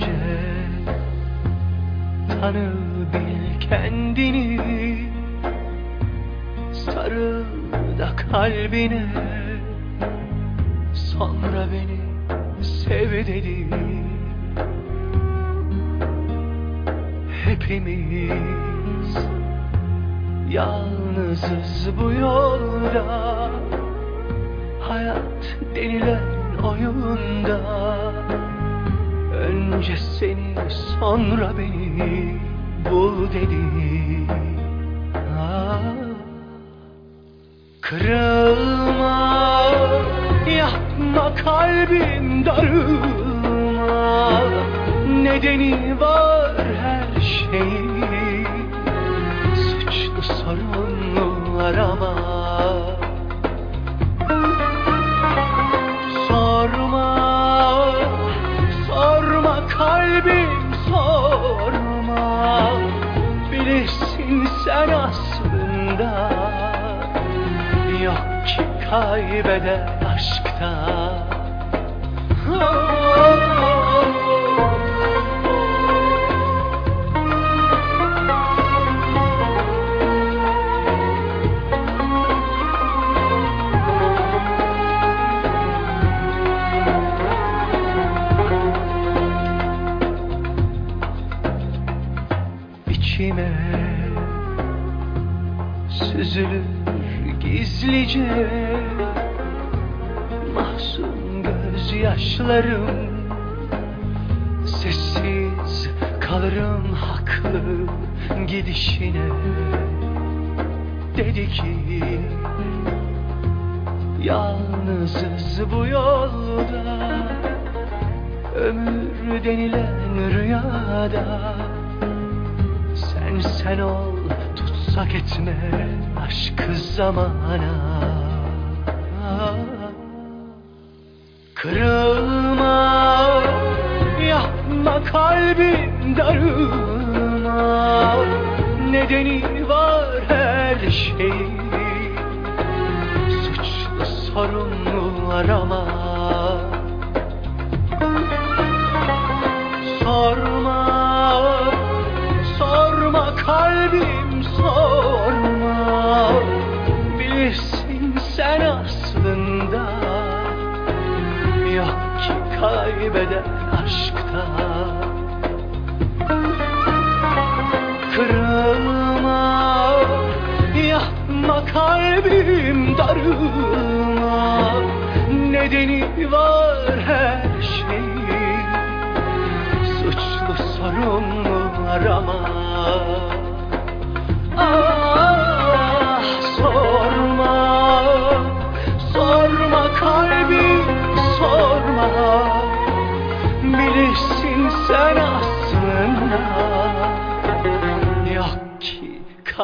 önce Tanı bil kendini Sarıl da kalbine Sonra beni sev dedi. Hepimiz Yalnızız bu yolda Hayat denilen oyunda Önce seni sonra beni bul dedi. Ah, Kırılma yapma kalbim darılma. Nedeni var her şeyin Suçlu sorunlu arama sen aslında. Yok ki kaybeden aşkta. İçime süzülür gizlice Mahzun gözyaşlarım Sessiz kalırım haklı gidişine Dedi ki Yalnızız bu yolda Ömür denilen rüyada. Sen sen ol tutsak etme aşkı zamana. Kırılma yapma kalbim darılma. Nedeni var her şeyin. Suçlu sorunlu arama kaybeden aşkta. Kırılma, yapma kalbim darılma Nedeni var her şeyin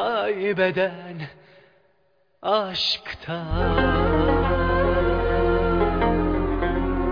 kaybeden aşkta